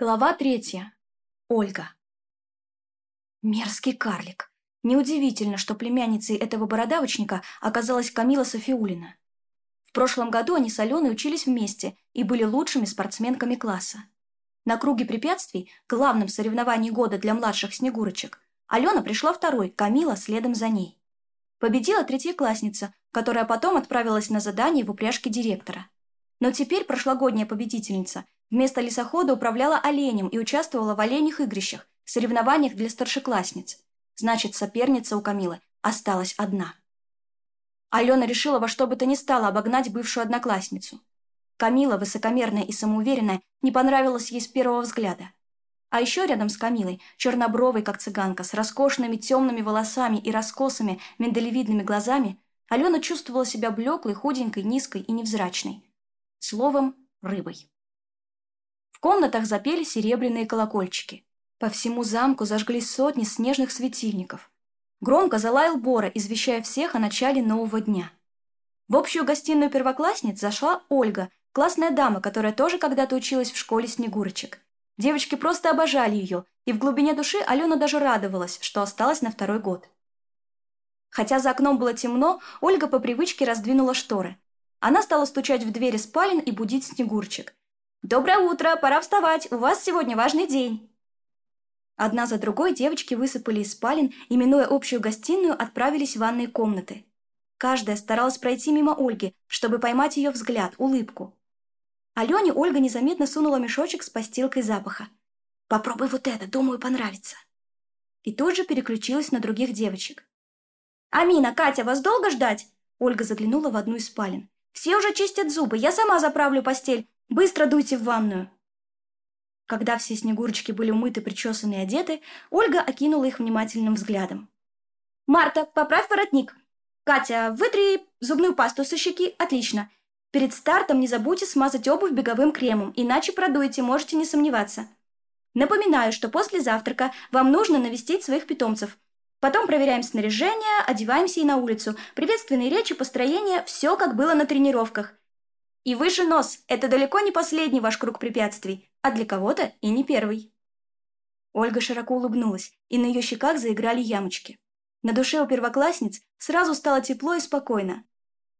Глава третья. Ольга. Мерзкий карлик. Неудивительно, что племянницей этого бородавочника оказалась Камила Софиулина. В прошлом году они с Аленой учились вместе и были лучшими спортсменками класса. На круге препятствий, главном соревновании года для младших снегурочек, Алена пришла второй, Камила следом за ней. Победила третьеклассница, которая потом отправилась на задание в упряжке директора. Но теперь прошлогодняя победительница Вместо лесохода управляла оленем и участвовала в оленях игрищах, соревнованиях для старшеклассниц. Значит, соперница у Камилы осталась одна. Алена решила во что бы то ни стало обогнать бывшую одноклассницу. Камила, высокомерная и самоуверенная, не понравилась ей с первого взгляда. А еще рядом с Камилой, чернобровой, как цыганка, с роскошными темными волосами и раскосами, миндалевидными глазами, Алена чувствовала себя блеклой, худенькой, низкой и невзрачной. Словом, рыбой. В комнатах запели серебряные колокольчики. По всему замку зажгли сотни снежных светильников. Громко залаял Бора, извещая всех о начале нового дня. В общую гостиную первоклассниц зашла Ольга, классная дама, которая тоже когда-то училась в школе Снегурочек. Девочки просто обожали ее, и в глубине души Алена даже радовалась, что осталась на второй год. Хотя за окном было темно, Ольга по привычке раздвинула шторы. Она стала стучать в двери спален и будить Снегурчик – «Доброе утро, пора вставать, у вас сегодня важный день!» Одна за другой девочки высыпали из спален и, минуя общую гостиную, отправились в ванные комнаты. Каждая старалась пройти мимо Ольги, чтобы поймать ее взгляд, улыбку. Алене Ольга незаметно сунула мешочек с постилкой запаха. «Попробуй вот это, думаю, понравится». И тут же переключилась на других девочек. «Амина, Катя, вас долго ждать?» Ольга заглянула в одну из спален. «Все уже чистят зубы, я сама заправлю постель, Быстро дуйте в ванную!» Когда все снегурочки были умыты, причесаны и одеты, Ольга окинула их внимательным взглядом. «Марта, поправь воротник!» «Катя, вытри зубную пасту со щеки! Отлично!» «Перед стартом не забудьте смазать обувь беговым кремом, иначе продуете, можете не сомневаться!» «Напоминаю, что после завтрака вам нужно навестить своих питомцев!» Потом проверяем снаряжение, одеваемся и на улицу. Приветственные речи, построение – все как было на тренировках. И выше нос – это далеко не последний ваш круг препятствий, а для кого-то и не первый. Ольга широко улыбнулась, и на ее щеках заиграли ямочки. На душе у первоклассниц сразу стало тепло и спокойно.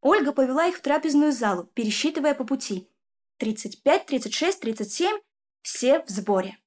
Ольга повела их в трапезную залу, пересчитывая по пути. 35, 36, 37 – все в сборе.